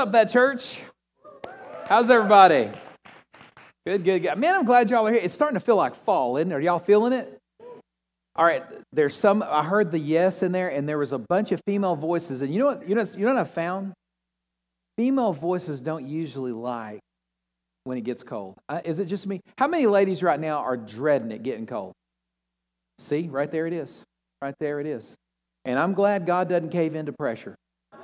Up, that church? How's everybody? Good, good, good. Man, I'm glad y'all are here. It's starting to feel like fall, isn't it? Are y'all feeling it? All right, there's some. I heard the yes in there, and there was a bunch of female voices. And you know what? You know, you know what I found? Female voices don't usually like when it gets cold. Uh, is it just me? How many ladies right now are dreading it getting cold? See, right there it is. Right there it is. And I'm glad God doesn't cave into pressure.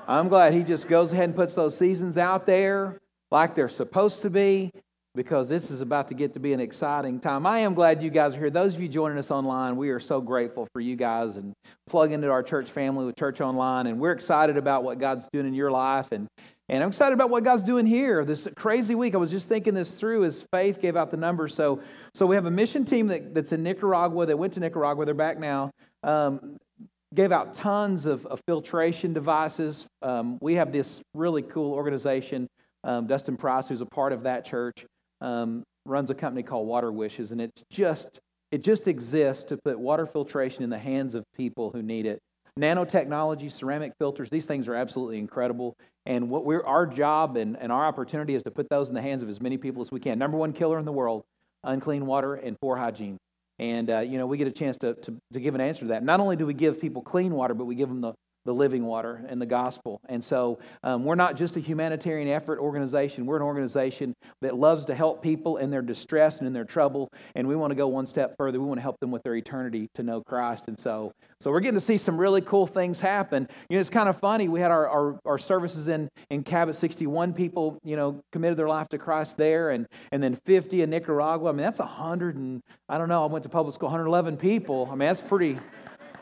I'm glad He just goes ahead and puts those seasons out there like they're supposed to be because this is about to get to be an exciting time. I am glad you guys are here. Those of you joining us online, we are so grateful for you guys and plug into our church family with Church Online. And we're excited about what God's doing in your life. And, and I'm excited about what God's doing here. This crazy week, I was just thinking this through as Faith gave out the numbers. So, so we have a mission team that, that's in Nicaragua. They went to Nicaragua. They're back now. Um, gave out tons of, of filtration devices. Um, we have this really cool organization. Um, Dustin Price, who's a part of that church, um, runs a company called Water Wishes, and it's just it just exists to put water filtration in the hands of people who need it. Nanotechnology, ceramic filters, these things are absolutely incredible. And what we're our job and, and our opportunity is to put those in the hands of as many people as we can. Number one killer in the world, unclean water and poor hygiene. And, uh, you know, we get a chance to, to, to, give an answer to that. Not only do we give people clean water, but we give them the, the living water and the gospel. And so um, we're not just a humanitarian effort organization. We're an organization that loves to help people in their distress and in their trouble. And we want to go one step further. We want to help them with their eternity to know Christ. And so, so we're getting to see some really cool things happen. You know, it's kind of funny. We had our, our, our services in, in Cabot, 61 people, you know, committed their life to Christ there. And, and then 50 in Nicaragua. I mean, that's 100 and, I don't know, I went to public school, 111 people. I mean, that's pretty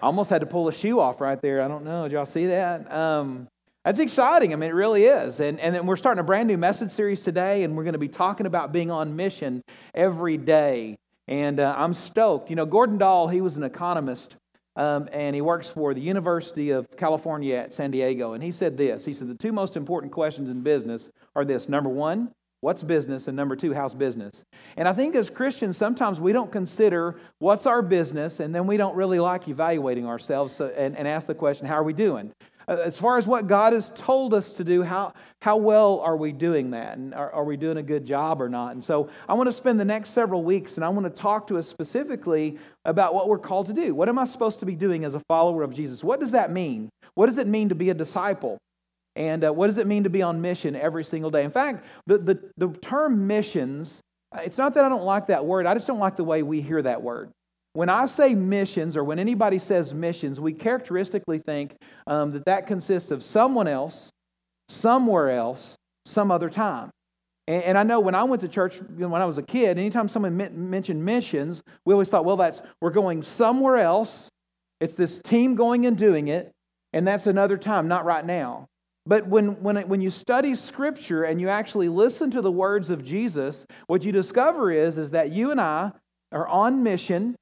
I almost had to pull a shoe off right there. I don't know. Did y'all see that? Um, that's exciting. I mean, it really is. And, and then we're starting a brand new message series today, and we're going to be talking about being on mission every day. And uh, I'm stoked. You know, Gordon Dahl, he was an economist, um, and he works for the University of California at San Diego. And he said this He said, The two most important questions in business are this number one, What's business? And number two, how's business? And I think as Christians, sometimes we don't consider what's our business, and then we don't really like evaluating ourselves and, and ask the question, how are we doing? Uh, as far as what God has told us to do, how, how well are we doing that? And are, are we doing a good job or not? And so I want to spend the next several weeks and I want to talk to us specifically about what we're called to do. What am I supposed to be doing as a follower of Jesus? What does that mean? What does it mean to be a disciple? And uh, what does it mean to be on mission every single day? In fact, the, the, the term missions, uh, it's not that I don't like that word, I just don't like the way we hear that word. When I say missions, or when anybody says missions, we characteristically think um, that that consists of someone else, somewhere else, some other time. And, and I know when I went to church when I was a kid, anytime someone mentioned missions, we always thought, well, that's we're going somewhere else. It's this team going and doing it, and that's another time, not right now. But when, when, when you study Scripture and you actually listen to the words of Jesus, what you discover is, is that you and I are on mission.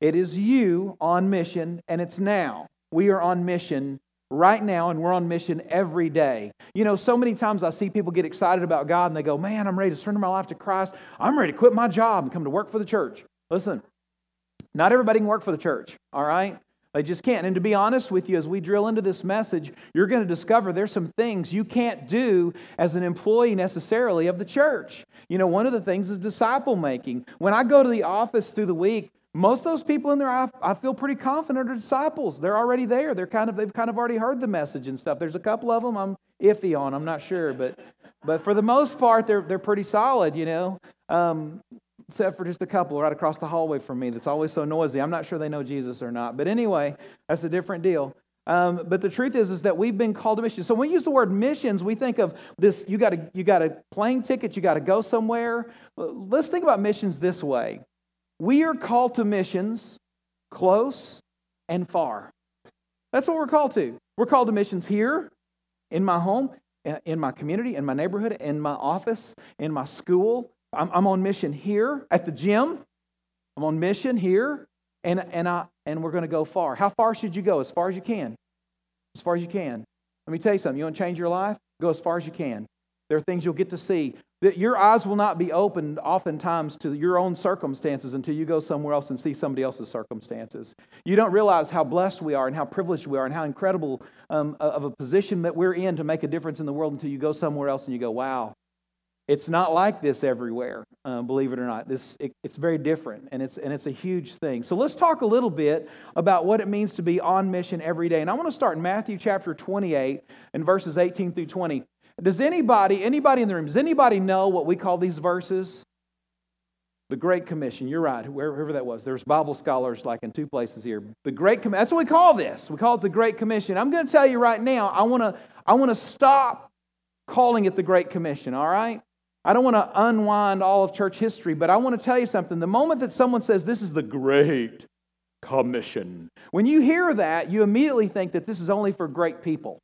It is you on mission, and it's now. We are on mission right now, and we're on mission every day. You know, so many times I see people get excited about God and they go, Man, I'm ready to surrender my life to Christ. I'm ready to quit my job and come to work for the church. Listen, not everybody can work for the church, all right? They just can't. And to be honest with you, as we drill into this message, you're going to discover there's some things you can't do as an employee necessarily of the church. You know, one of the things is disciple making. When I go to the office through the week, most of those people in there, I, I, feel pretty confident are disciples. They're already there. They're kind of, they've kind of already heard the message and stuff. There's a couple of them I'm iffy on. I'm not sure, but, but for the most part, they're, they're pretty solid. You know, um, except for just a couple right across the hallway from me that's always so noisy. I'm not sure they know Jesus or not. But anyway, that's a different deal. Um, but the truth is, is that we've been called to mission. So when we use the word missions, we think of this: you got a you got a plane ticket, you got to go somewhere. Let's think about missions this way: we are called to missions, close and far. That's what we're called to. We're called to missions here, in my home, in my community, in my neighborhood, in my office, in my school, I'm, I'm on mission here at the gym. I'm on mission here, and, and, I, and we're going to go far. How far should you go? As far as you can. As far as you can. Let me tell you something. You want to change your life? Go as far as you can. There are things you'll get to see That your eyes will not be opened oftentimes to your own circumstances until you go somewhere else and see somebody else's circumstances. You don't realize how blessed we are and how privileged we are and how incredible um, of a position that we're in to make a difference in the world until you go somewhere else and you go, wow, it's not like this everywhere, uh, believe it or not. This, it, it's very different, and it's, and it's a huge thing. So let's talk a little bit about what it means to be on mission every day. And I want to start in Matthew chapter 28 and verses 18 through 20. Does anybody, anybody in the room, does anybody know what we call these verses? The Great Commission. You're right, wherever that was. There's Bible scholars like in two places here. The Great Commission. That's what we call this. We call it the Great Commission. I'm going to tell you right now, I want to I want to stop calling it the Great Commission, all right? I don't want to unwind all of church history, but I want to tell you something. The moment that someone says this is the Great Commission, when you hear that, you immediately think that this is only for great people.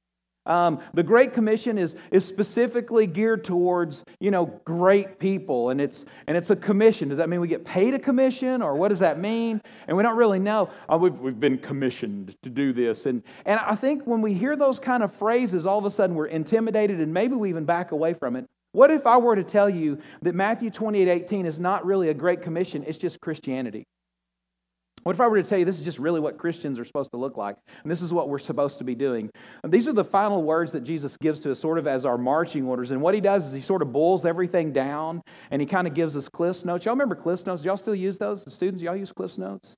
Um, the Great Commission is, is specifically geared towards, you know, great people, and it's, and it's a commission. Does that mean we get paid a commission, or what does that mean? And we don't really know. Oh, we've, we've been commissioned to do this. And, and I think when we hear those kind of phrases, all of a sudden we're intimidated, and maybe we even back away from it. What if I were to tell you that Matthew 28 18 is not really a great commission, it's just Christianity? What if I were to tell you this is just really what Christians are supposed to look like, and this is what we're supposed to be doing? And these are the final words that Jesus gives to us, sort of as our marching orders. And what he does is he sort of boils everything down, and he kind of gives us Cliff's notes. Y'all remember Cliff's notes? Y'all still use those? The students, y'all use Cliff's notes?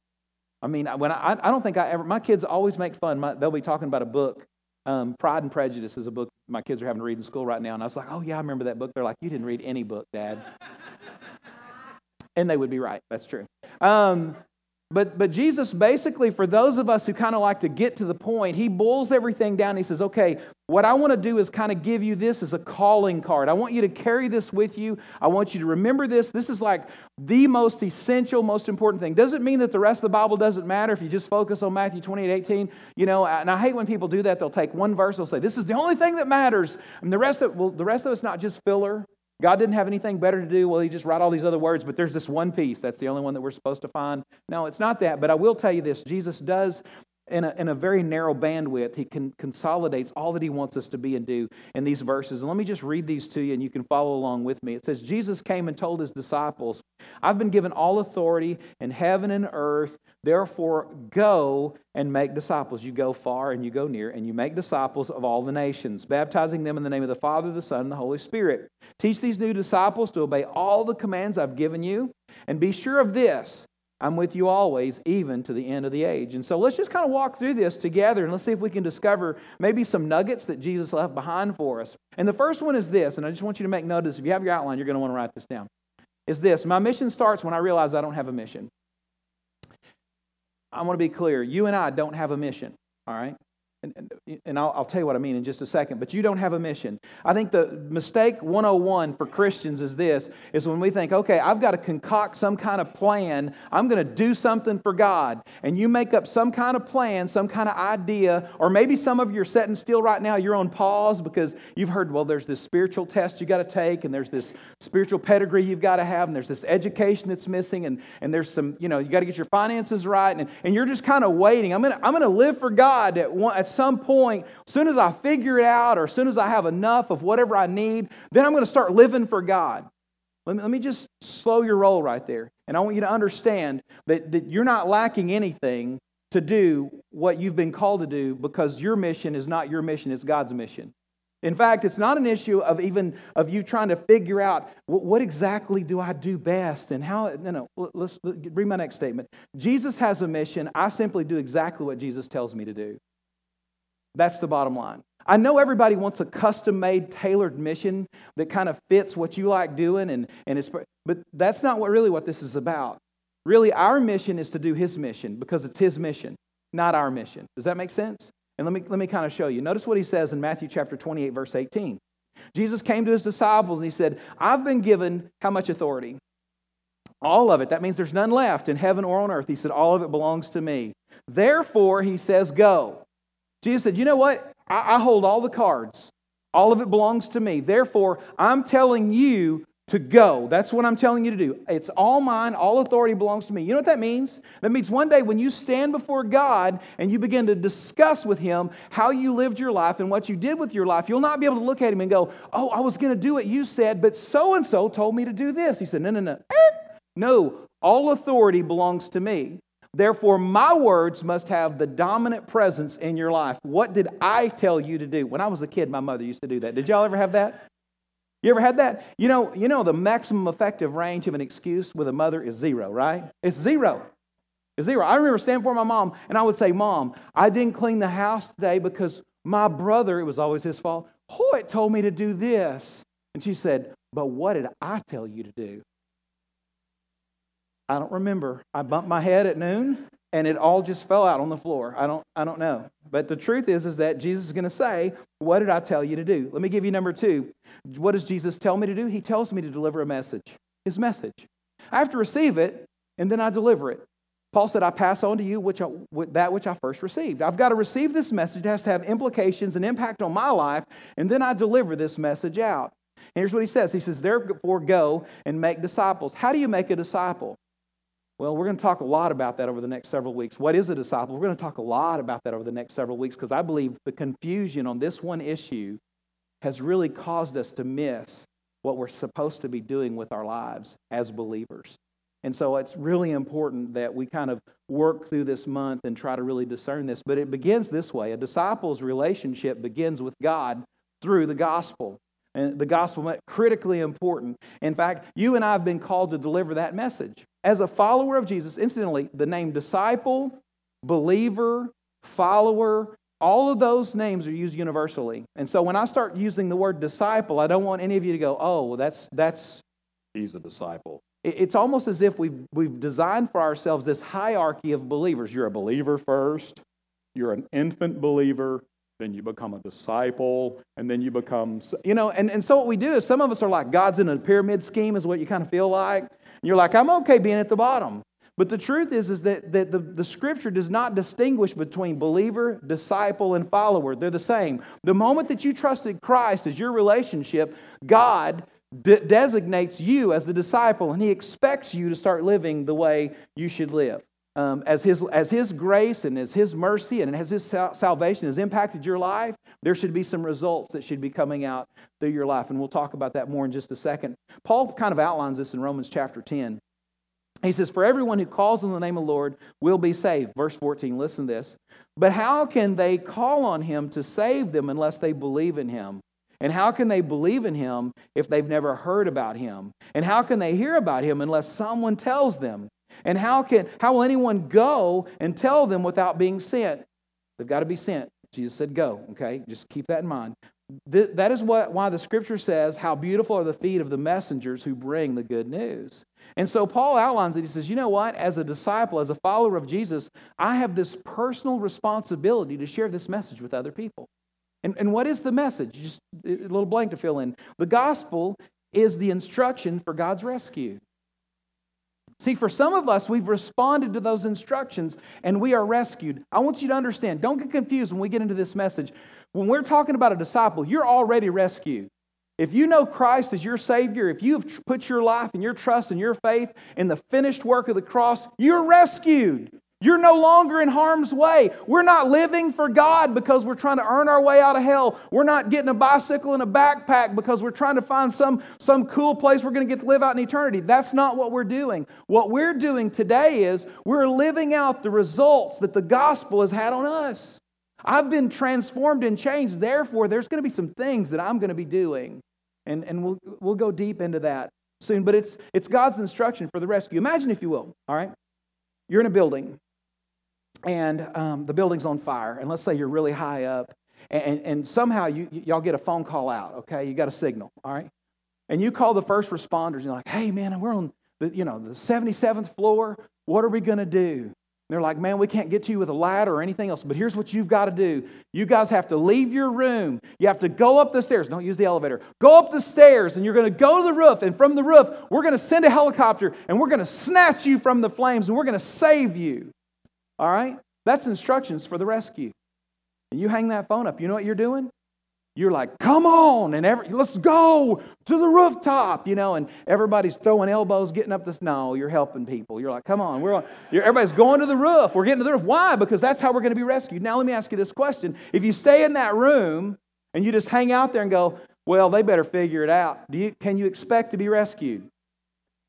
I mean, when I, I don't think I ever. My kids always make fun. My, they'll be talking about a book. Um, Pride and Prejudice is a book my kids are having to read in school right now. And I was like, oh, yeah, I remember that book. They're like, you didn't read any book, Dad. and they would be right. That's true. Um, but, but Jesus basically, for those of us who kind of like to get to the point, he boils everything down. He says, okay, what I want to do is kind of give you this as a calling card. I want you to carry this with you. I want you to remember this. This is like the most essential, most important thing. Doesn't mean that the rest of the Bible doesn't matter if you just focus on Matthew 28, 18. You know, and I hate when people do that. They'll take one verse, they'll say, this is the only thing that matters. And the rest of, well, the rest of it's not just filler. God didn't have anything better to do. Well, he just write all these other words, but there's this one piece. That's the only one that we're supposed to find. No, it's not that. But I will tell you this Jesus does in a, in a very narrow bandwidth, he can, consolidates all that he wants us to be and do in these verses. And let me just read these to you and you can follow along with me. It says, Jesus came and told his disciples, I've been given all authority in heaven and earth. Therefore, go and make disciples. You go far and you go near, and you make disciples of all the nations, baptizing them in the name of the Father, the Son, and the Holy Spirit. Teach these new disciples to obey all the commands I've given you, and be sure of this I'm with you always, even to the end of the age. And so let's just kind of walk through this together and let's see if we can discover maybe some nuggets that Jesus left behind for us. And the first one is this, and I just want you to make this. If you have your outline, you're going to want to write this down. Is this My mission starts when I realize I don't have a mission. I want to be clear. You and I don't have a mission, all right? And, and I'll, I'll, tell you what I mean in just a second, but you don't have a mission. I think the mistake 101 for Christians is this, is when we think, okay, I've got to concoct some kind of plan. I'm going to do something for God. And you make up some kind of plan, some kind of idea, or maybe some of you are setting still right now, you're on pause because you've heard, well, there's this spiritual test you got to take, and there's this spiritual pedigree you've got to have, and there's this education that's missing, and, and there's some, you know, you got to get your finances right, and, and you're just kind of waiting. I'm going to I'm going to live for God at, one, at some point, as soon as I figure it out or as soon as I have enough of whatever I need, then I'm going to start living for God. Let me, let me just slow your roll right there. And I want you to understand that, that you're not lacking anything to do what you've been called to do because your mission is not your mission, it's God's mission. In fact, it's not an issue of even of you trying to figure out what, what exactly do I do best and how. No, no. Let's, let's read my next statement. Jesus has a mission. I simply do exactly what Jesus tells me to do. That's the bottom line. I know everybody wants a custom made, tailored mission that kind of fits what you like doing, and, and it's, but that's not what, really what this is about. Really, our mission is to do His mission because it's His mission, not our mission. Does that make sense? And let me, let me kind of show you. Notice what He says in Matthew chapter 28, verse 18. Jesus came to His disciples and He said, I've been given how much authority? All of it. That means there's none left in heaven or on earth. He said, All of it belongs to me. Therefore, He says, Go. Jesus said, You know what? I, I hold all the cards. All of it belongs to me. Therefore, I'm telling you to go. That's what I'm telling you to do. It's all mine. All authority belongs to me. You know what that means? That means one day when you stand before God and you begin to discuss with Him how you lived your life and what you did with your life, you'll not be able to look at Him and go, Oh, I was going to do what you said, but so and so told me to do this. He said, No, no, no. No, all authority belongs to me. Therefore, my words must have the dominant presence in your life. What did I tell you to do? When I was a kid, my mother used to do that. Did y'all ever have that? You ever had that? You know, you know the maximum effective range of an excuse with a mother is zero, right? It's zero. It's zero. I remember standing before my mom and I would say, Mom, I didn't clean the house today because my brother, it was always his fault, Hoyt told me to do this. And she said, But what did I tell you to do? I don't remember. I bumped my head at noon and it all just fell out on the floor. I don't, I don't know. But the truth is, is that Jesus is going to say, What did I tell you to do? Let me give you number two. What does Jesus tell me to do? He tells me to deliver a message, his message. I have to receive it, and then I deliver it. Paul said, I pass on to you which I, that which I first received. I've got to receive this message. It has to have implications and impact on my life, and then I deliver this message out. And here's what he says He says, Therefore, go and make disciples. How do you make a disciple? Well, we're going to talk a lot about that over the next several weeks. What is a disciple? We're going to talk a lot about that over the next several weeks because I believe the confusion on this one issue has really caused us to miss what we're supposed to be doing with our lives as believers. And so it's really important that we kind of work through this month and try to really discern this. But it begins this way a disciple's relationship begins with God through the gospel. And the gospel is critically important. In fact, you and I have been called to deliver that message. As a follower of Jesus, incidentally, the name disciple, believer, follower, all of those names are used universally. And so when I start using the word disciple, I don't want any of you to go, oh, well, that's, that's, he's a disciple. It's almost as if we've, we've designed for ourselves this hierarchy of believers. You're a believer first, you're an infant believer, then you become a disciple, and then you become, you know, and, and so what we do is some of us are like God's in a pyramid scheme, is what you kind of feel like. And you're like, I'm okay being at the bottom. But the truth is, is that, that the, the scripture does not distinguish between believer, disciple, and follower. They're the same. The moment that you trusted Christ as your relationship, God de- designates you as the disciple, and He expects you to start living the way you should live. Um, as, his, as His grace and as His mercy and as His sal- salvation has impacted your life, there should be some results that should be coming out through your life. And we'll talk about that more in just a second. Paul kind of outlines this in Romans chapter 10. He says, For everyone who calls on the name of the Lord will be saved. Verse 14, listen to this. But how can they call on him to save them unless they believe in him? And how can they believe in him if they've never heard about him? And how can they hear about him unless someone tells them? And how, can, how will anyone go and tell them without being sent? They've got to be sent. Jesus said, Go, okay? Just keep that in mind. that is what, why the scripture says, How beautiful are the feet of the messengers who bring the good news. And so Paul outlines it. He says, You know what? As a disciple, as a follower of Jesus, I have this personal responsibility to share this message with other people. And, and what is the message? Just a little blank to fill in. The gospel is the instruction for God's rescue. See, for some of us, we've responded to those instructions and we are rescued. I want you to understand, don't get confused when we get into this message. When we're talking about a disciple, you're already rescued. If you know Christ as your Savior, if you have put your life and your trust and your faith in the finished work of the cross, you're rescued. You're no longer in harm's way. We're not living for God because we're trying to earn our way out of hell. We're not getting a bicycle and a backpack because we're trying to find some, some cool place we're going to get to live out in eternity. That's not what we're doing. What we're doing today is we're living out the results that the gospel has had on us. I've been transformed and changed. Therefore, there's going to be some things that I'm going to be doing. And, and we'll, we'll go deep into that soon. But it's, it's God's instruction for the rescue. Imagine, if you will, all right? You're in a building and um, the building's on fire, and let's say you're really high up, and, and somehow you, y'all get a phone call out, okay? You got a signal, all right? And you call the first responders, and you're like, hey, man, we're on the, you know, the 77th floor. What are we going to do? And they're like, man, we can't get to you with a ladder or anything else, but here's what you've got to do. You guys have to leave your room. You have to go up the stairs. Don't use the elevator. Go up the stairs, and you're going to go to the roof. And from the roof, we're going to send a helicopter, and we're going to snatch you from the flames, and we're going to save you. All right? That's instructions for the rescue. And you hang that phone up. You know what you're doing? you're like, come on, and every, let's go to the rooftop, you know, and everybody's throwing elbows, getting up this. No, you're helping people. You're like, come on, we're on, everybody's going to the roof. We're getting to the roof. Why? Because that's how we're going to be rescued. Now, let me ask you this question. If you stay in that room and you just hang out there and go, well, they better figure it out, Do you, can you expect to be rescued?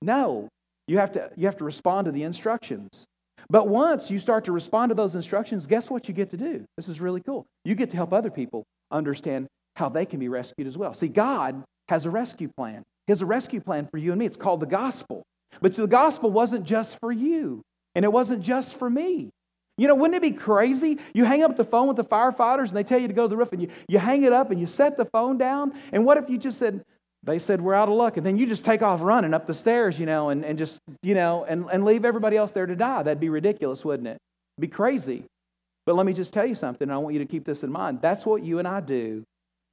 No. You have, to, you have to respond to the instructions. But once you start to respond to those instructions, guess what you get to do? This is really cool. You get to help other people understand how they can be rescued as well. See, God has a rescue plan. He has a rescue plan for you and me. It's called the gospel. But the gospel wasn't just for you, and it wasn't just for me. You know, wouldn't it be crazy? You hang up the phone with the firefighters and they tell you to go to the roof and you, you hang it up and you set the phone down. And what if you just said, they said we're out of luck, and then you just take off running up the stairs, you know, and, and just, you know, and, and leave everybody else there to die? That'd be ridiculous, wouldn't it? It'd be crazy. But let me just tell you something, I want you to keep this in mind. That's what you and I do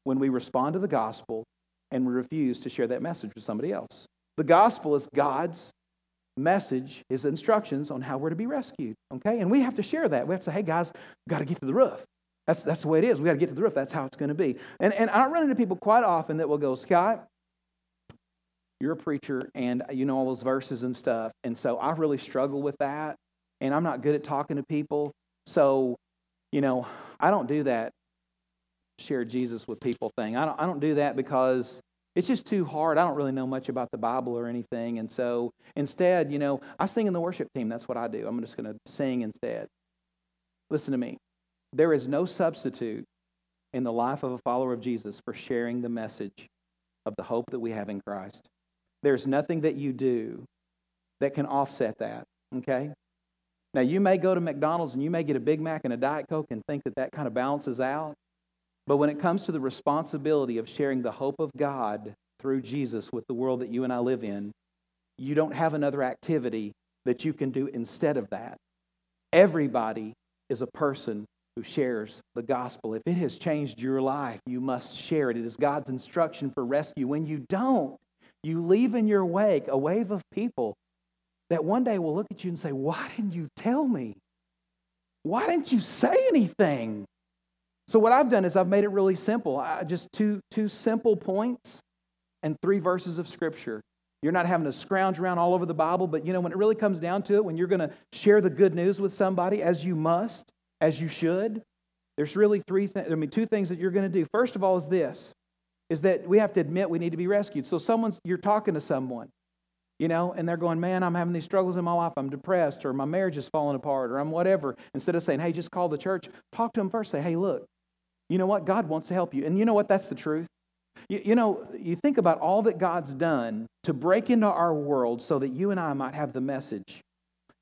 when we respond to the gospel and we refuse to share that message with somebody else. The gospel is God's message, his instructions on how we're to be rescued. Okay? And we have to share that. We have to say, hey, guys, we've got to get to the roof. That's, that's the way it is. We've got to get to the roof. That's how it's going to be. And, and I run into people quite often that will go, Scott, you're a preacher and uh, you know all those verses and stuff. And so I really struggle with that. And I'm not good at talking to people. So, you know, I don't do that share Jesus with people thing. I don't, I don't do that because it's just too hard. I don't really know much about the Bible or anything. And so instead, you know, I sing in the worship team. That's what I do. I'm just going to sing instead. Listen to me. There is no substitute in the life of a follower of Jesus for sharing the message of the hope that we have in Christ. There's nothing that you do that can offset that, okay? Now, you may go to McDonald's and you may get a Big Mac and a Diet Coke and think that that kind of balances out. But when it comes to the responsibility of sharing the hope of God through Jesus with the world that you and I live in, you don't have another activity that you can do instead of that. Everybody is a person who shares the gospel. If it has changed your life, you must share it. It is God's instruction for rescue. When you don't, you leave in your wake a wave of people that one day will look at you and say, Why didn't you tell me? Why didn't you say anything? So what I've done is I've made it really simple. I, just two, two simple points and three verses of Scripture. You're not having to scrounge around all over the Bible, but you know, when it really comes down to it, when you're going to share the good news with somebody, as you must, as you should, there's really three things, I mean, two things that you're going to do. First of all, is this, is that we have to admit we need to be rescued. So someone's, you're talking to someone, you know, and they're going, man, I'm having these struggles in my life. I'm depressed, or my marriage is falling apart, or I'm whatever. Instead of saying, hey, just call the church, talk to them first. Say, hey, look, you know what? God wants to help you. And you know what? That's the truth. You, you, know, you think about all that God's done to break into our world so that you and I might have the message.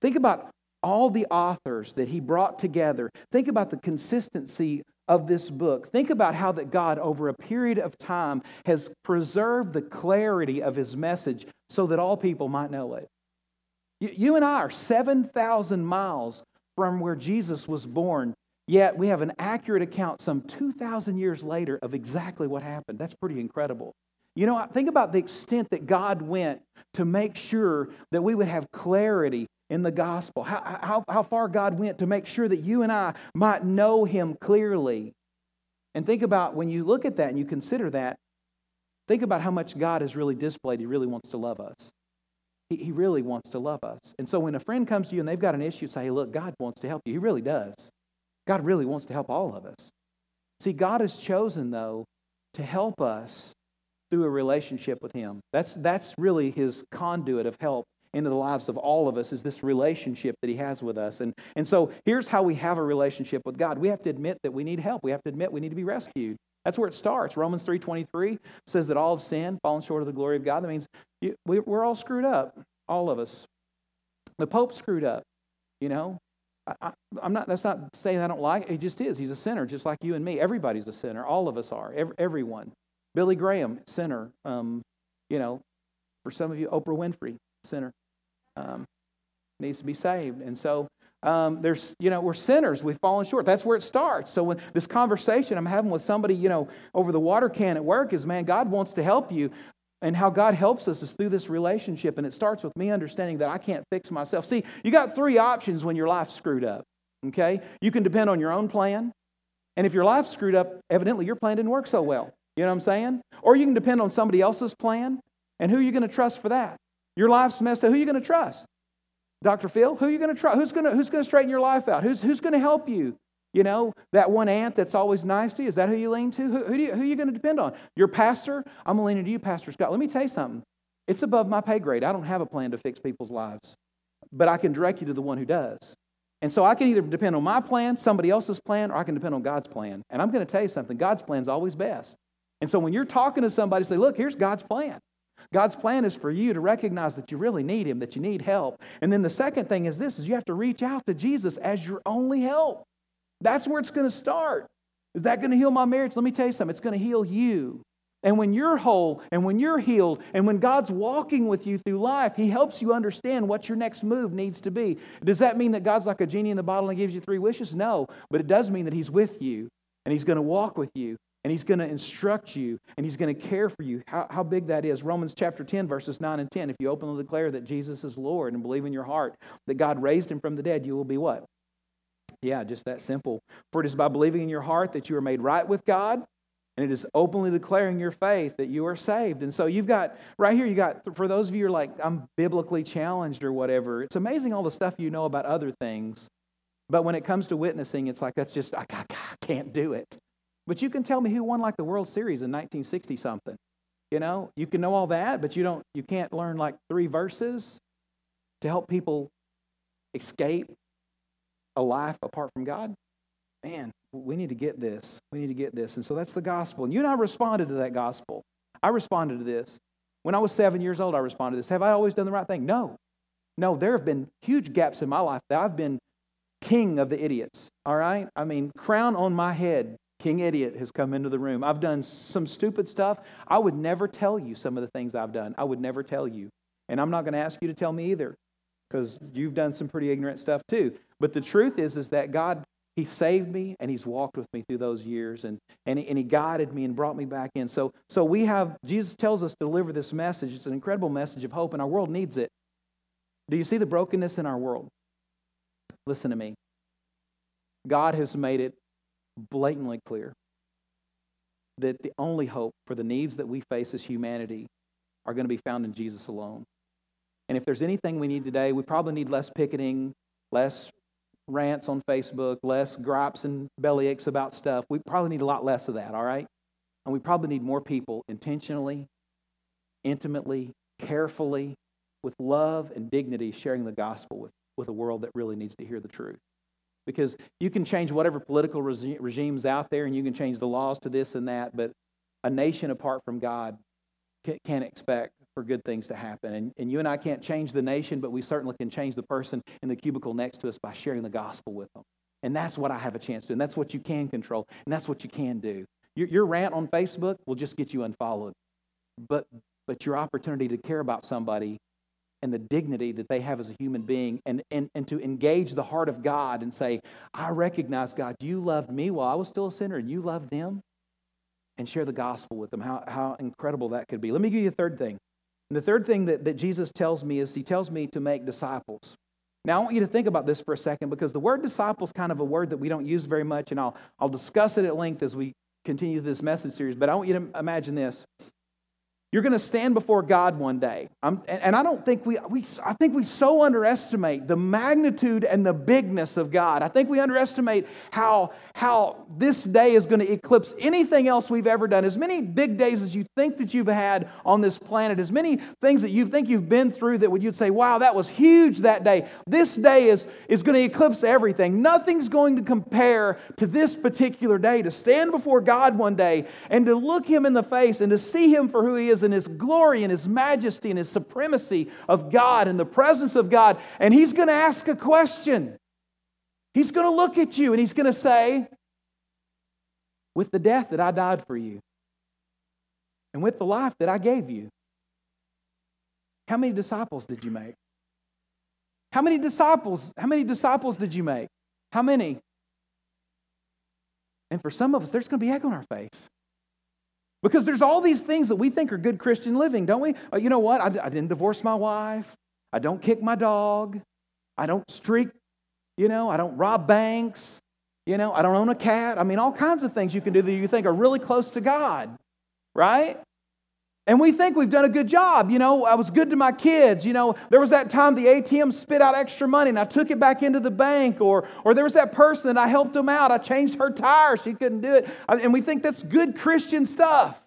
Think about all the authors that he brought together. Think about the consistency of this book. Think about how that God, over a period of time, has preserved the clarity of his message so that all people might know it. You, and I are 7,000 miles from where Jesus was born. Yet we have an accurate account some 2,000 years later of exactly what happened. That's pretty incredible. You know, think about the extent that God went to make sure that we would have clarity in the gospel, how, how, how far God went to make sure that you and I might know Him clearly. And think about when you look at that and you consider that, think about how much God has really displayed. He really wants to love us. He, he really wants to love us. And so when a friend comes to you and they've got an issue, say, hey, look, God wants to help you. He really does. God really wants to help all of us. See, God has chosen, though, to help us through a relationship with Him. That's, that's really His conduit of help into the lives of all of us is this relationship that he has with us. And, and so here's how we have a relationship with God. We have to admit that we need help. We have to admit we need to be rescued. That's where it starts. Romans 3.23 says that all have sinned, fallen short of the glory of God. That means you, we, we're all screwed up, all of us. The Pope screwed up, you know. I, am not, that's not saying I don't like it. He just is. He's a sinner, just like you and me. Everybody's a sinner. All of us are. Every, everyone. Billy Graham, sinner. Um, you know, for some of you, Oprah Winfrey, sinner. Um, needs to be saved. And so um, there's, you know, we're sinners. We've fallen short. That's where it starts. So when this conversation I'm having with somebody, you know, over the water can at work is, man, God wants to help you. And how God helps us is through this relationship. And it starts with me understanding that I can't fix myself. See, you got three options when your life's screwed up. Okay? You can depend on your own plan. And if your life's screwed up, evidently your plan didn't work so well. You know what I'm saying? Or you can depend on somebody else's plan. And who are you going to trust for that? Your life's messed up. Who are you going to trust? Dr. Phil? Who are you going to trust? Who's going to, who's to straighten your life out? Who's, who's going to help you? You know, that one aunt that's always nice to you, is that who you lean to? Who, who, you, who are you going to depend on? Your pastor? I'm going to lean into you, Pastor Scott. Let me tell you something. It's above my pay grade. I don't have a plan to fix people's lives, but I can direct you to the one who does. And so I can either depend on my plan, somebody else's plan, or I can depend on God's plan. And I'm going to tell you something God's plan is always best. And so when you're talking to somebody, say, look, here's God's plan. God's plan is for you to recognize that you really need him, that you need help. And then the second thing is this is you have to reach out to Jesus as your only help. That's where it's going to start. Is that going to heal my marriage? Let me tell you something. It's going to heal you. And when you're whole and when you're healed and when God's walking with you through life, He helps you understand what your next move needs to be. Does that mean that God's like a genie in the bottle and gives you three wishes? No, but it does mean that He's with you and He's going to walk with you and He's going to instruct you and He's going to care for you. How, how big that is. Romans chapter 10, verses 9 and 10. If you openly declare that Jesus is Lord and believe in your heart that God raised Him from the dead, you will be what? Yeah, just that simple. For it is by believing in your heart that you are made right with God, and it is openly declaring your faith that you are saved. And so you've got, right here, you got, for those of you who are like, I'm biblically challenged or whatever, it's amazing all the stuff you know about other things. But when it comes to witnessing, it's like, that's just, I, I, I can't do it. But you can tell me who won like the World Series in 1960 something. You know, you can know all that, but you don't, you can't learn like three verses to help people escape a life apart from God? Man, we need to get this. We need to get this. And so that's the gospel. And you and I responded to that gospel. I responded to this. When I was seven years old, I responded to this. Have I always done the right thing? No. No, there have been huge gaps in my life that I've been king of the idiots. All right? I mean, crown on my head, King Idiot has come into the room. I've done some stupid stuff. I would never tell you some of the things I've done. I would never tell you. And I'm not going to ask you to tell me either because you've done some pretty ignorant stuff too. But the truth is, is that God, He saved me and He's walked with me through those years and, and, he, and He guided me and brought me back in. So, so we have, Jesus tells us to deliver this message. It's an incredible message of hope, and our world needs it. Do you see the brokenness in our world? Listen to me. God has made it blatantly clear that the only hope for the needs that we face as humanity are going to be found in Jesus alone. And if there's anything we need today, we probably need less picketing, less rants on Facebook, less gripes and belly aches about stuff. We probably need a lot less of that, all right? And we probably need more people intentionally, intimately, carefully, with love and dignity sharing the gospel with, with a world that really needs to hear the truth. Because you can change whatever political regi- regime's out there and you can change the laws to this and that, but a nation apart from God can't expect for good things to happen. And, and you and I can't change the nation, but we certainly can change the person in the cubicle next to us by sharing the gospel with them. And that's what I have a chance to. And that's what you can control. And that's what you can do. Your, your rant on Facebook will just get you unfollowed. But, but your opportunity to care about somebody and the dignity that they have as a human being and, and, and to engage the heart of God and say, I recognize, God, you loved me while I was still a sinner and you loved them and share the gospel with them. How, how incredible that could be. Let me give you a third thing. And the third thing that, that Jesus tells me is he tells me to make disciples. Now, I want you to think about this for a second because the word disciple is kind of a word that we don't use very much, and I'll, I'll discuss it at length as we continue this message series. But I want you to imagine this you're going to stand before God one day. And, and, I don't think we, we, I think we so underestimate the magnitude and the bigness of God. I think we underestimate how, how this day is going to eclipse anything else we've ever done. As many big days as you think that you've had on this planet, as many things that you think you've been through that would you'd say, wow, that was huge that day. This day is, is going to eclipse everything. Nothing's going to compare to this particular day. To stand before God one day and to look Him in the face and to see Him for who He is is and his glory and his majesty and his supremacy of God and the presence of God. And he's going to ask a question. He's going to look at you and he's going to say, With the death that I died for you, and with the life that I gave you, how many disciples did you make? How many disciples? How many disciples did you make? How many? And for some of us, there's going to be egg on our face. Because there's all these things that we think are good Christian living, don't we? Uh, you know what? I, I didn't divorce my wife. I don't kick my dog. I don't streak, you know, I don't rob banks. You know, I don't own a cat. I mean, all kinds of things you can do that you think are really close to God, right? And we think we've done a good job. You know, I was good to my kids. You know, there was that time the ATM spit out extra money and I took it back into the bank. Or, or there was that person that I helped them out. I changed her tire. She couldn't do it. And we think that's good Christian stuff.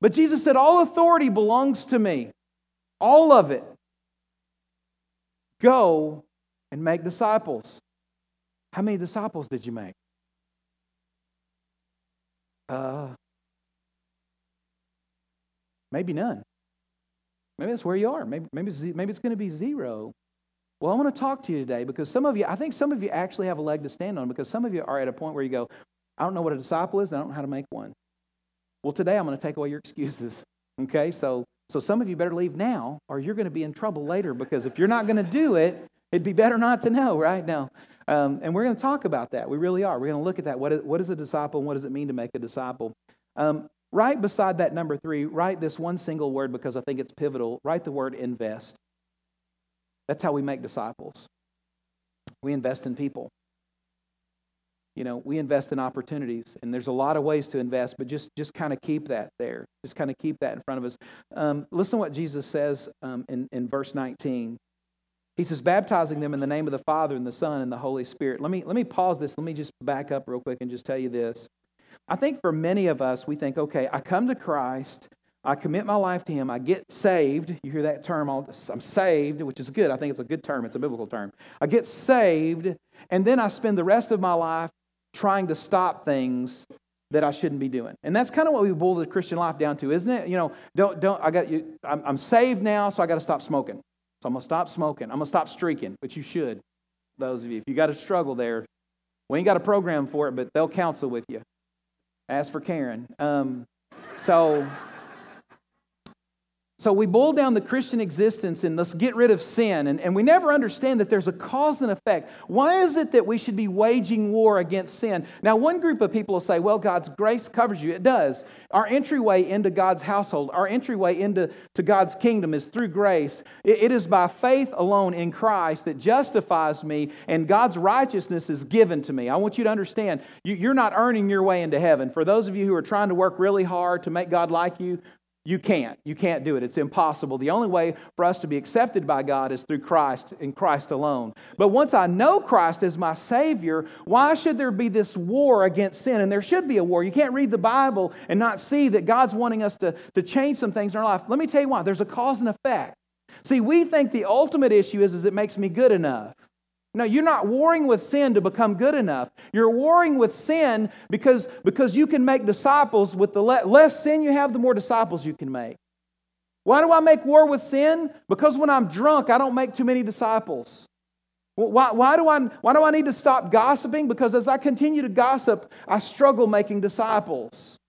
But Jesus said, All authority belongs to me, all of it. Go and make disciples. How many disciples did you make? Uh, maybe none. Maybe that's where you are. Maybe, maybe, it's, maybe it's going to be zero. Well, I want to talk to you today because some of you, I think some of you actually have a leg to stand on because some of you are at a point where you go, I don't know what a disciple is and I don't know how to make one. Well, today I'm going to take away your excuses. Okay, so so some of you better leave now or you're going to be in trouble later because if you're not going to do it, it'd be better not to know, right? now. Um, and we're going to talk about that. We really are. We're going to look at that. What is, what is a disciple and what does it mean to make a disciple? Um, right beside that number three, write this one single word because I think it's pivotal. Write the word invest. That's how we make disciples. We invest in people. You know, we invest in opportunities, and there's a lot of ways to invest, but just, just kind of keep that there. Just kind of keep that in front of us. Um, listen to what Jesus says um, in, in verse 19. He says, baptizing them in the name of the Father and the Son and the Holy Spirit. Let me, let me pause this. Let me just back up real quick and just tell you this. I think for many of us, we think, okay, I come to Christ, I commit my life to Him, I get saved. You hear that term, I'm saved, which is good. I think it's a good term, it's a biblical term. I get saved, and then I spend the rest of my life trying to stop things that I shouldn't be doing. And that's kind of what we boil the Christian life down to, isn't it? You know, don't, don't, I got you, I'm, I'm saved now, so I got to stop smoking. So I'm going to stop smoking. I'm going to stop streaking, which you should, those of you. If you got a struggle there, we ain't got a program for it, but they'll counsel with you. Ask for Karen. Um, so so we boil down the Christian existence and let's get rid of sin. And, and we never understand that there's a cause and effect. Why is it that we should be waging war against sin? Now, one group of people will say, well, God's grace covers you. It does. Our entryway into God's household, our entryway into to God's kingdom is through grace. it, it is by faith alone in Christ that justifies me, and God's righteousness is given to me. I want you to understand, you, you're not earning your way into heaven. For those of you who are trying to work really hard to make God like you, you can't. You can't do it. It's impossible. The only way for us to be accepted by God is through Christ and Christ alone. But once I know Christ as my Savior, why should there be this war against sin? And there should be a war. You can't read the Bible and not see that God's wanting us to, to change some things in our life. Let me tell you why. There's a cause and effect. See, we think the ultimate issue is, is it makes me good enough. No, you're not warring with sin to become good enough. You're warring with sin because, because you can make disciples with the le- less sin you have, the more disciples you can make. Why do I make war with sin? Because when I'm drunk, I don't make too many disciples. Why, why, do I, why do I need to stop gossiping? Because as I continue to gossip, I struggle making disciples.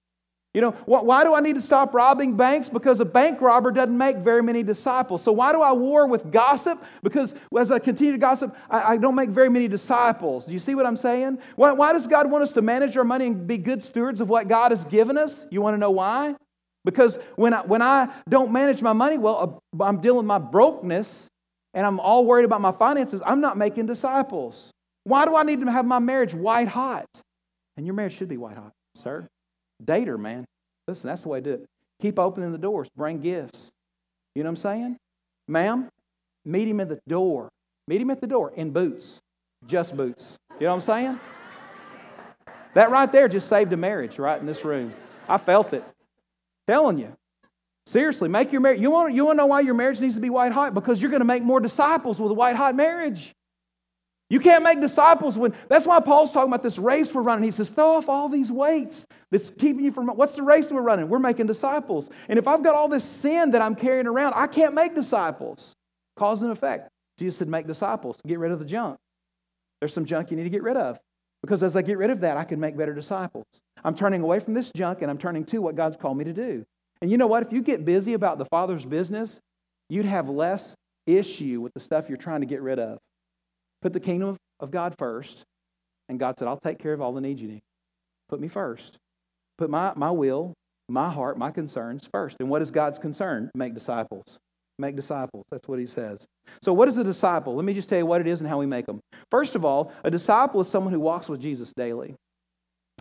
You know, why do I need to stop robbing banks? Because a bank robber doesn't make very many disciples. So, why do I war with gossip? Because as I continue to gossip, I, I don't make very many disciples. Do you see what I'm saying? Why, why does God want us to manage our money and be good stewards of what God has given us? You want to know why? Because when I, when I don't manage my money, well, uh, I'm dealing with my brokenness and I'm all worried about my finances. I'm not making disciples. Why do I need to have my marriage white hot? And your marriage should be white hot, sir. Date her, man. Listen, that's the way to do it. Keep opening the doors. Bring gifts. You know what I'm saying? Ma'am, meet him at the door. Meet him at the door in boots. Just boots. You know what I'm saying? That right there just saved a marriage right in this room. I felt it. Telling you. Seriously, make your marriage. You want, you want to know why your marriage needs to be white hot? Because you're going to make more disciples with a white hot marriage. You can't make disciples when that's why Paul's talking about this race we're running. He says, throw off all these weights that's keeping you from what's the race we're running? We're making disciples. And if I've got all this sin that I'm carrying around, I can't make disciples. Cause and effect. Jesus said, make disciples, get rid of the junk. There's some junk you need to get rid of. Because as I get rid of that, I can make better disciples. I'm turning away from this junk and I'm turning to what God's called me to do. And you know what? If you get busy about the Father's business, you'd have less issue with the stuff you're trying to get rid of. Put the kingdom of God first. And God said, I'll take care of all the needs you need. Put me first. Put my, my will, my heart, my concerns first. And what is God's concern? Make disciples. Make disciples. That's what he says. So, what is a disciple? Let me just tell you what it is and how we make them. First of all, a disciple is someone who walks with Jesus daily.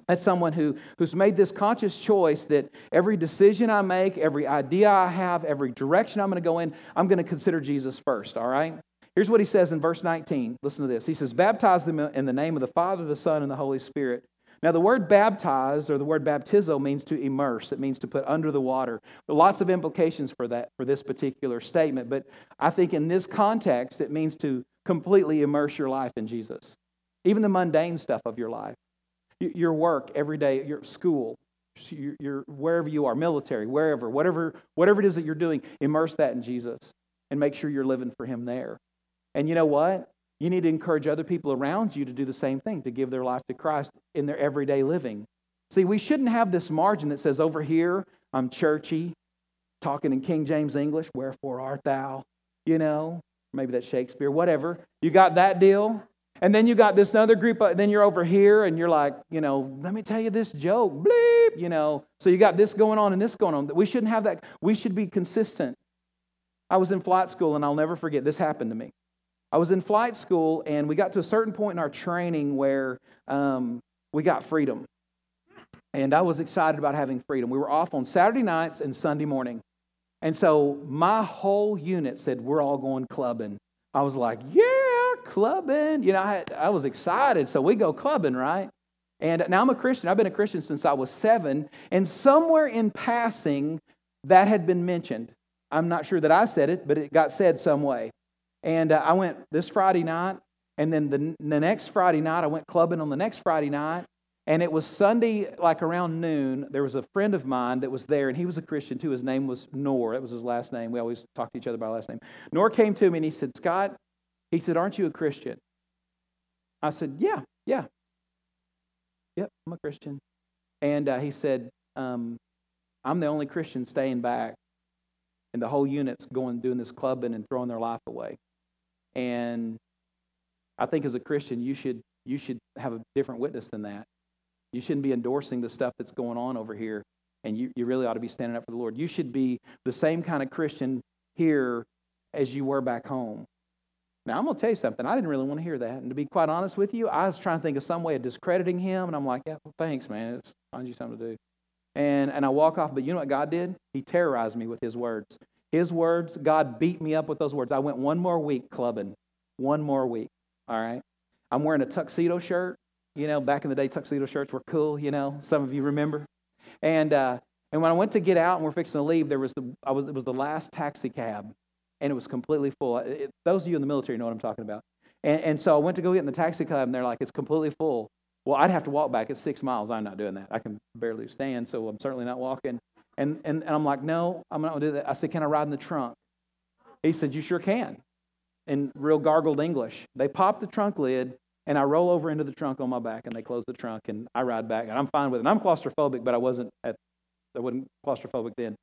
That's someone who, who's made this conscious choice that every decision I make, every idea I have, every direction I'm going to go in, I'm going to consider Jesus first, all right? Here's what he says in verse 19. Listen to this. He says, Baptize them in the name of the Father, the Son, and the Holy Spirit. Now, the word baptize or the word baptizo means to immerse. It means to put under the water. There are lots of implications for that, for this particular statement, but I think in this context, it means to completely immerse your life in Jesus, even the mundane stuff of your life your work every day, your school, your, your, wherever you are, military, wherever, whatever, whatever it is that you're doing, immerse that in Jesus and make sure you're living for Him there. And you know what? You need to encourage other people around you to do the same thing, to give their life to Christ in their everyday living. See, we shouldn't have this margin that says, over here, I'm churchy, talking in King James English, wherefore art thou? You know, maybe that's Shakespeare, whatever. You got that deal? And then you got this other group, uh, then you're over here and you're like, you know, let me tell you this joke, bleep, you know. So you got this going on and this going on. We shouldn't have that. We should be consistent. I was in flight school and I'll never forget, this happened to me. I was in flight school and we got to a certain point in our training where um, we got freedom. And I was excited about having freedom. We were off on Saturday nights and Sunday morning. And so my whole unit said, We're all going clubbing. I was like, Yeah clubbing. You know, I, I was excited. So we go clubbing, right? And now I'm a Christian. I've been a Christian since I was seven. And somewhere in passing, that had been mentioned. I'm not sure that I said it, but it got said some way. And uh, I went this Friday night, and then the, the next Friday night, I went clubbing on the next Friday night. And it was Sunday, like around noon. There was a friend of mine that was there, and he was a Christian too. His name was Nor. That was his last name. We always talk to each other by last name. Nor came to me and he said, Scott, he said, Aren't you a Christian? I said, Yeah, yeah. Yep, I'm a Christian. And uh, he said, um, I'm the only Christian staying back. And the whole unit's going doing this clubbing and throwing their life away. And I think as a Christian, you should you should have a different witness than that. You shouldn't be endorsing the stuff that's going on over here. And you, you really ought to be standing up for the Lord. You should be the same kind of Christian here as you were back home. Now, I'm going to tell you something. I didn't really want to hear that. And to be quite honest with you, I was trying to think of some way of discrediting him. And I'm like, yeah, well, thanks, man. It's find you something to do. And, and I walk off. But you know what God did? He terrorized me with his words. His words, God beat me up with those words. I went one more week clubbing. One more week. All right. I'm wearing a tuxedo shirt. You know, back in the day, tuxedo shirts were cool. You know, some of you remember. And uh, and when I went to get out and we're fixing to leave, there was the I was it was the last taxi cab and it was completely full. It, those of you in the military know what I'm talking about. And, and so I went to go get in the taxi cab, and they're like, it's completely full. Well, I'd have to walk back. It's six miles. I'm not doing that. I can barely stand, so I'm certainly not walking. And, and, and I'm like, no, I'm not going to do that. I said, can I ride in the trunk? He said, you sure can. In real gargled English. They pop the trunk lid, and I roll over into the trunk on my back, and they close the trunk, and I ride back, and I'm fine with it. And I'm claustrophobic, but I wasn't at, I wasn't claustrophobic then.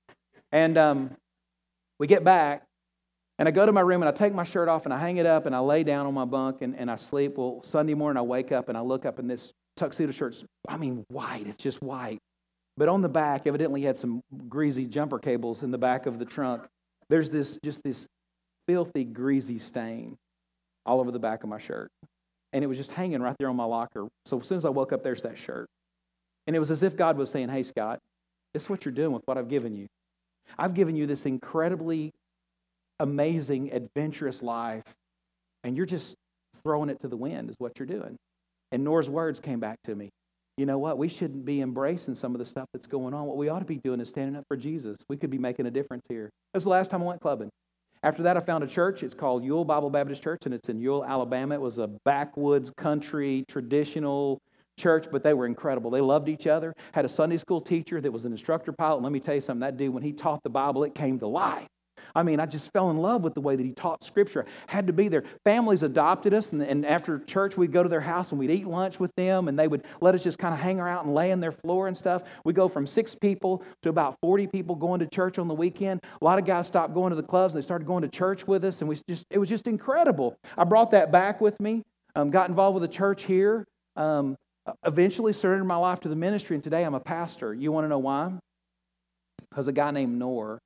And um, we get back, and I go to my room and I take my shirt off and I hang it up and I lay down on my bunk and, and I sleep. Well, Sunday morning I wake up and I look up and this tuxedo shirt's, I mean, white. It's just white. But on the back, evidently had some greasy jumper cables in the back of the trunk. There's this, just this filthy, greasy stain all over the back of my shirt. And it was just hanging right there on my locker. So as soon as I woke up, there's that shirt. And it was as if God was saying, Hey, Scott, this is what you're doing with what I've given you. I've given you this incredibly amazing, adventurous life, and you're just throwing it to the wind, is what you're doing. And Nora's words came back to me. You know what? We shouldn't be embracing some of the stuff that's going on. What we ought to be doing is standing up for Jesus. We could be making a difference here. That's the last time I went clubbing. After that, I found a church. It's called Ewell Bible Baptist Church, and it's in Ewell, Alabama. It was a backwoods country, traditional church, but they were incredible. They loved each other. Had a Sunday school teacher that was an instructor pilot. And let me tell you something that dude, when he taught the Bible, it came to life. I mean, I just fell in love with the way that he taught Scripture. Had to be there. Families adopted us, and, and after church, we'd go to their house and we'd eat lunch with them, and they would let us just kind of hang around and lay on their floor and stuff. We go from six people to about 40 people going to church on the weekend. A lot of guys stopped going to the clubs and they started going to church with us, and we just it was just incredible. I brought that back with me. Um, got involved with the church here. Um, eventually surrendered my life to the ministry, and today I'm a pastor. You want to know why? Because a guy named Nor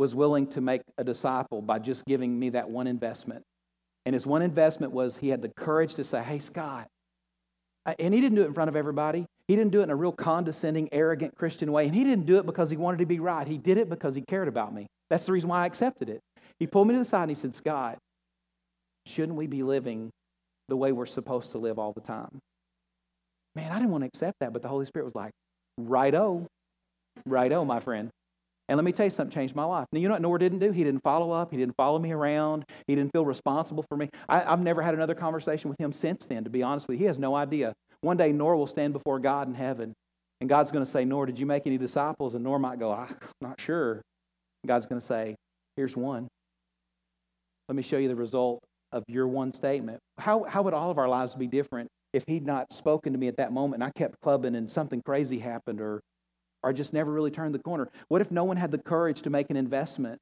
was willing to make a disciple by just giving me that one investment. And his one investment was he had the courage to say, Hey, Scott. And he didn't do it in front of everybody. He didn't do it in a real condescending, arrogant Christian way. And he didn't do it because he wanted to be right. He did it because he cared about me. That's the reason why I accepted it. He pulled me to the side and he said, Scott, shouldn't we be living the way we're supposed to live all the time? Man, I didn't want to accept that, but the Holy Spirit was like, righto, righto, my friend. And let me tell you something changed my life. Now, you know what Nor didn't do? He didn't follow up. He didn't follow me around. He didn't feel responsible for me. I, have never had another conversation with him since then, to be honest with you. He has no idea. One day, Nor will stand before God in heaven, and God's going to say, Nor, did you make any disciples? And Nor might go, I'm ah, not sure. God's going to say, Here's one. Let me show you the result of your one statement. How, how would all of our lives be different if he'd not spoken to me at that moment and I kept clubbing and something crazy happened or or just never really turned the corner? What if no one had the courage to make an investment?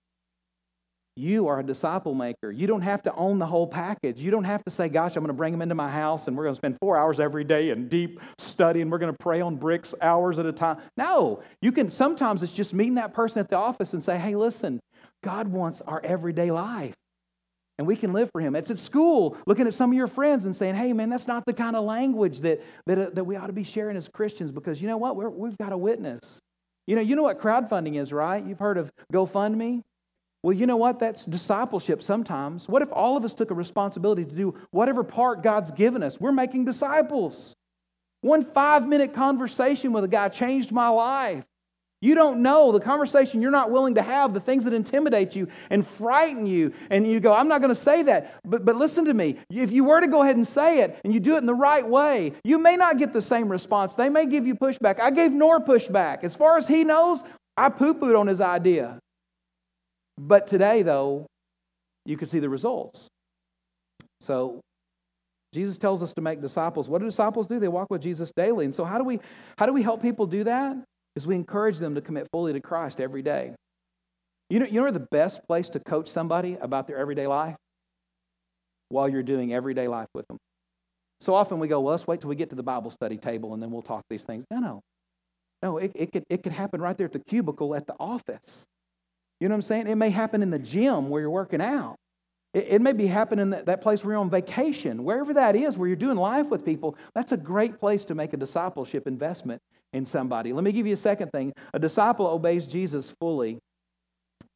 You are a disciple maker. You don't have to own the whole package. You don't have to say, Gosh, I'm going to bring them into my house and we're going to spend four hours every day in deep study and we're going to pray on bricks hours at a time. No, you can sometimes it's just meeting that person at the office and say, Hey, listen, God wants our everyday life and we can live for him. It's at school, looking at some of your friends and saying, hey, man, that's not the kind of language that, that, uh, that we ought to be sharing as Christians because you know what? We're, we've got a witness. You know, you know what crowdfunding is, right? You've heard of GoFundMe? Well, you know what? That's discipleship sometimes. What if all of us took a responsibility to do whatever part God's given us? We're making disciples. One five minute conversation with a guy changed my life. You don't know the conversation you're not willing to have, the things that intimidate you and frighten you. And you go, I'm not going to say that. But, but listen to me. If you were to go ahead and say it and you do it in the right way, you may not get the same response. They may give you pushback. I gave Nor pushback. As far as he knows, I poo pooed on his idea. But today, though, you can see the results. So Jesus tells us to make disciples. What do disciples do? They walk with Jesus daily. And so how do we how do we help people do that? Is we encourage them to commit fully to Christ every day. You know, you know the best place to coach somebody about their everyday life? While you're doing everyday life with them. So often we go, well, let's wait till we get to the Bible study table and then we'll talk these things. No, no. No, it, it, could, it could happen right there at the cubicle at the office. You know what I'm saying? It may happen in the gym where you're working out. It, it may be happening in that, that place where you're on vacation. Wherever that is, where you're doing life with people, that's a great place to make a discipleship investment in somebody. Let me give you a second thing. A disciple obeys Jesus fully.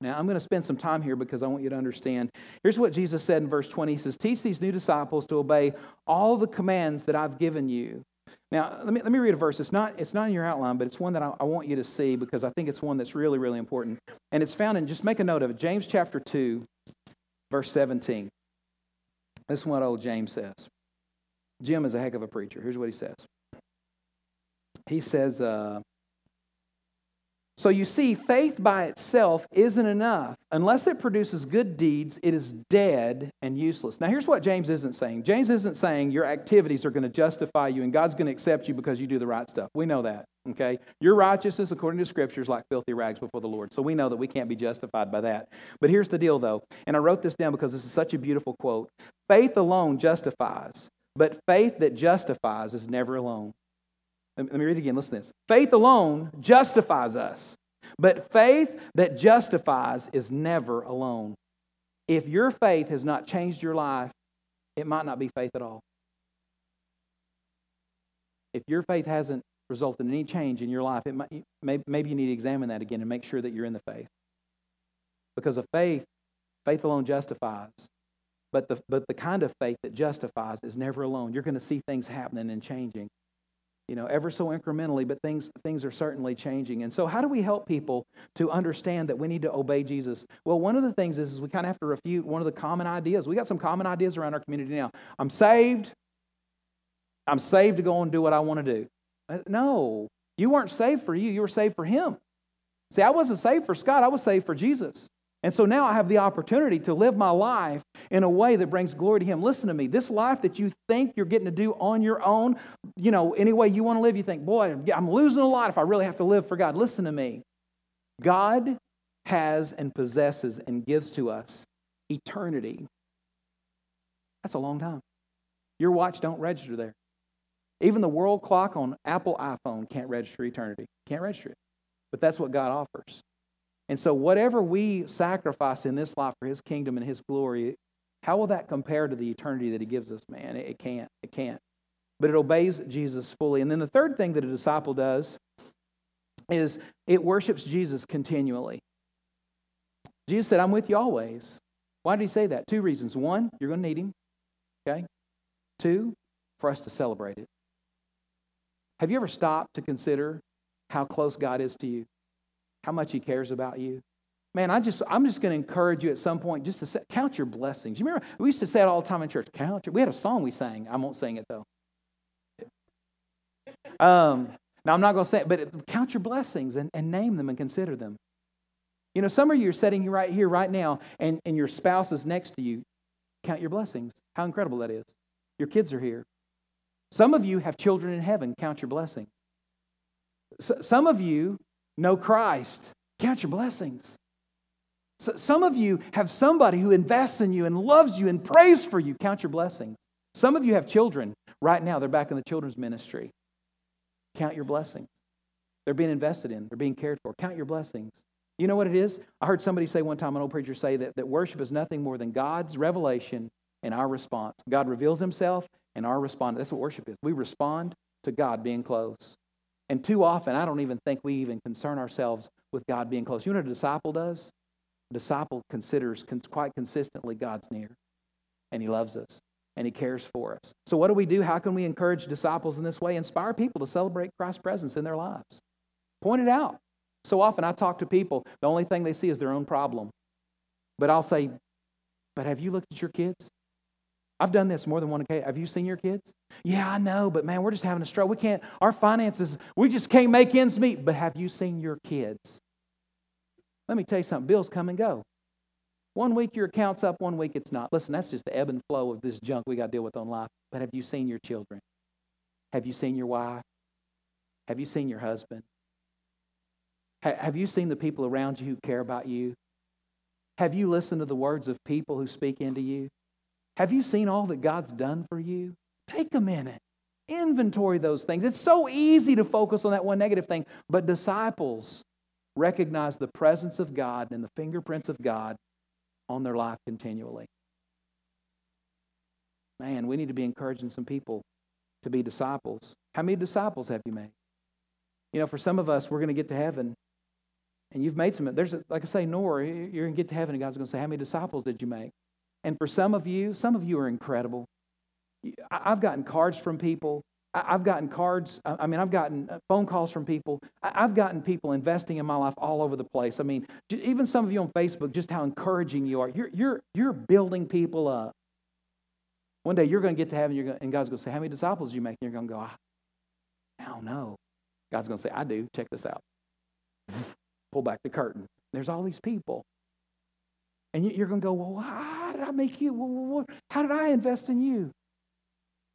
Now, I'm going to spend some time here because I want you to understand. Here's what Jesus said in verse 20. He says, Teach these new disciples to obey all the commands that I've given you. Now, let me, let me read a verse. It's not, it's not in your outline, but it's one that I, I want you to see because I think it's one that's really, really important. And it's found in, just make a note of it, James chapter 2, verse 17. This is what old James says. Jim is a heck of a preacher. Here's what he says he says, uh, so you see, faith by itself isn't enough. Unless it produces good deeds, it is dead and useless. Now, here's what James isn't saying James isn't saying your activities are going to justify you and God's going to accept you because you do the right stuff. We know that, okay? Your righteousness, according to Scripture, is like filthy rags before the Lord. So we know that we can't be justified by that. But here's the deal, though, and I wrote this down because this is such a beautiful quote faith alone justifies, but faith that justifies is never alone. Let me read again. Listen to this. Faith alone justifies us, but faith that justifies is never alone. If your faith has not changed your life, it might not be faith at all. If your faith hasn't resulted in any change in your life, it might, maybe you need to examine that again and make sure that you're in the faith. Because of faith, faith alone justifies. But the, but the kind of faith that justifies is never alone. You're going to see things happening and changing you know, ever so incrementally, but things, things are certainly changing. And so, how do we help people to understand that we need to obey Jesus? Well, one of the things is, is we kind of have to refute one of the common ideas. We got some common ideas around our community now. I'm saved. I'm saved to go and do what I want to do. Uh, no, you weren't saved for you. You were saved for Him. See, I wasn't saved for Scott. I was saved for Jesus. And so now I have the opportunity to live my life in a way that brings glory to Him. Listen to me. This life that you think you're getting to do on your own, you know, any way you want to live, you think, boy, I'm losing a lot if I really have to live for God. Listen to me. God has and possesses and gives to us eternity. That's a long time. Your watch don't register there. Even the world clock on Apple iPhone can't register eternity. Can't register it. But that's what God offers. And so, whatever we sacrifice in this life for His kingdom and His glory, how will that compare to the eternity that He gives us, man? It can't. It can't. But it obeys Jesus fully. And then the third thing that a disciple does is it worships Jesus continually. Jesus said, I'm with you always. Why did he say that? Two reasons. One, you're going to need him. Okay? Two, for us to celebrate it. Have you ever stopped to consider how close God is to you? How much he cares about you? Man, I just I'm just going to encourage you at some point just to count your blessings. You remember we used to say it all the time in church. Count your. We had a song we sang. I won't sing it though. Um, now I'm not going to say it, but count your blessings and, and name them and consider them. You know, some of you are sitting right here right now, and, and your spouse is next to you. Count your blessings. How incredible that is. Your kids are here. Some of you have children in heaven. Count your blessings. some of you know Christ. Count your blessings. some of you have somebody who invests in you and loves you and prays for you. Count your blessings. Some of you have children right now. They're back in the children's ministry. Count your blessings. They're being invested in, they're being cared for. Count your blessings. You know what it is? I heard somebody say one time, an old preacher say that, that worship is nothing more than God's revelation and our response. God reveals himself and our response. That's what worship is. We respond to God being close. And too often, I don't even think we even concern ourselves with God being close. You know what a disciple does? A disciple considers quite consistently God's near, and he loves us, and he cares for us. So, what do we do? How can we encourage disciples in this way? Inspire people to celebrate Christ's presence in their lives. Point it out. So often I talk to people, the only thing they see is their own problem. But I'll say, But have you looked at your kids? I've done this more than one occasion. Have you seen your kids? Yeah, I know, but man, we're just having a struggle. We can't, our finances, we just can't make ends meet. But have you seen your kids? Let me tell you something bills come and go. One week your account's up, one week it's not. Listen, that's just the ebb and flow of this junk we got to deal with on life. But have you seen your children? Have you seen your wife? Have you seen your husband? Have you seen the people around you who care about you? Have you listened to the words of people who speak into you? Have you seen all that God's done for you? Take a minute. Inventory those things. It's so easy to focus on that one negative thing, but disciples recognize the presence of God and the fingerprints of God on their life continually. Man, we need to be encouraging some people to be disciples. How many disciples have you made? You know, for some of us, we're going to get to heaven and you've made some, there's, a, like I say, Nor, you're going to get to heaven and God's going to say, How many disciples did you make? And for some of you, some of you are incredible. I've gotten cards from people. I've gotten cards, I mean, I've gotten uh, phone calls from people. I've gotten people investing in my life all over the place. I mean, even some of you on Facebook, just how encouraging you are. You're, you're, you're building people up. One day you're going to get to heaven you're going, and God's going to say, How many disciples you make? And you're going to go, I don't know. God's going to say, I do. Check this out pull back the curtain. There's all these people. And you're going to go, well, how did I make you? How did I invest in you?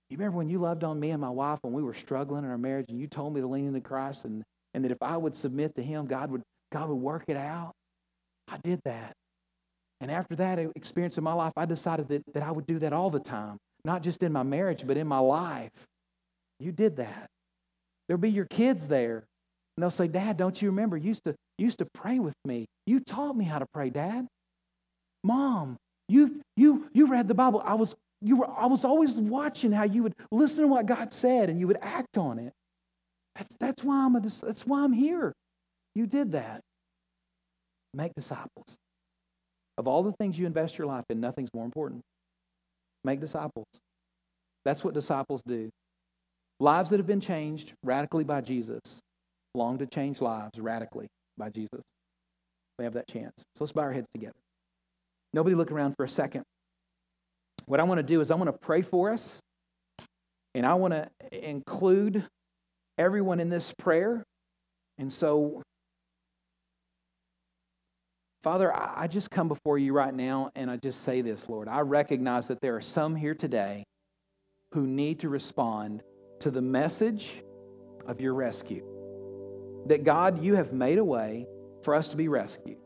You remember when you loved on me and my wife when we were struggling in our marriage and you told me to lean into Christ and, and that if I would submit to him, God would, God would work it out? I did that. And after that experience in my life, I decided that, that I would do that all the time, not just in my marriage, but in my life. You did that. There'll be your kids there. And they'll say, Dad, don't you remember? You used to, you used to pray with me. You taught me how to pray, Dad. Mom, you, you, you read the Bible. I was, you were, I was always watching how you would listen to what God said and you would act on it. That's, that's, why, I'm a, that's why I'm here. You did that. Make disciples. Of all the things you invest your life in, nothing's more important. Make disciples. That's what disciples do. Lives that have been changed radically by Jesus long to change lives radically by Jesus. We have that chance. So let's bow our heads together. Nobody look around for a second. What I want to do is I want to pray for us, and I want to include everyone in this prayer. And so, Father, I just come before you right now and I just say this, Lord. I recognize that there are some here today who need to respond to the message of your rescue that God, you have made a way for us to be rescued.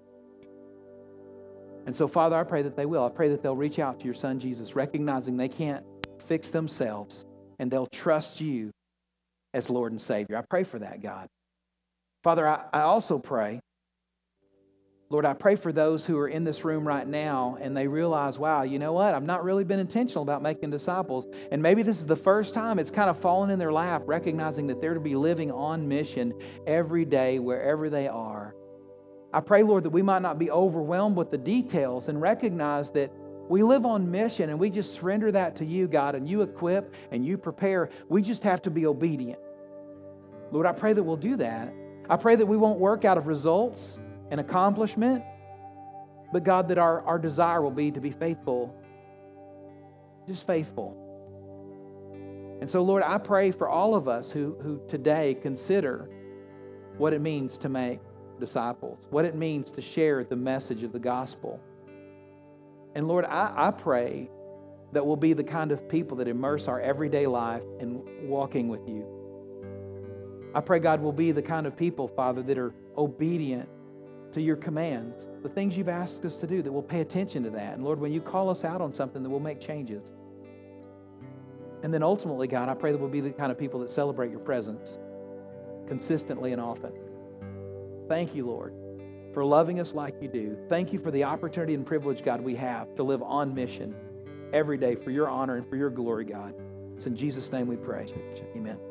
And so, Father, I pray that they will. I pray that they'll reach out to your son Jesus, recognizing they can't fix themselves, and they'll trust you as Lord and Savior. I pray for that, God. Father, I, I also pray Lord, I pray for those who are in this room right now and they realize, wow, you know what? I've not really been intentional about making disciples. And maybe this is the first time it's kind of fallen in their lap, recognizing that they're to be living on mission every day, wherever they are. I pray, Lord, that we might not be overwhelmed with the details and recognize that we live on mission and we just surrender that to you, God, and you equip and you prepare. We just have to be obedient. Lord, I pray that we'll do that. I pray that we won't work out of results and accomplishment, but God, that our, our desire will be to be faithful, just faithful. And so, Lord, I pray for all of us who, who today consider what it means to make disciples, what it means to share the message of the gospel. And Lord, I, I pray that we'll be the kind of people that immerse our everyday life in walking with you. I pray, God, we'll be the kind of people, Father, that are obedient to your commands, the things you've asked us to do, that we'll pay attention to that. And Lord, when you call us out on something, that we'll make changes. And then ultimately, God, I pray that we'll be the kind of people that celebrate your presence consistently and often. Thank you, Lord, for loving us like you do. Thank you for the opportunity and privilege, God, we have to live on mission every day for your honor and for your glory, God. It's in Jesus' name we pray. Amen.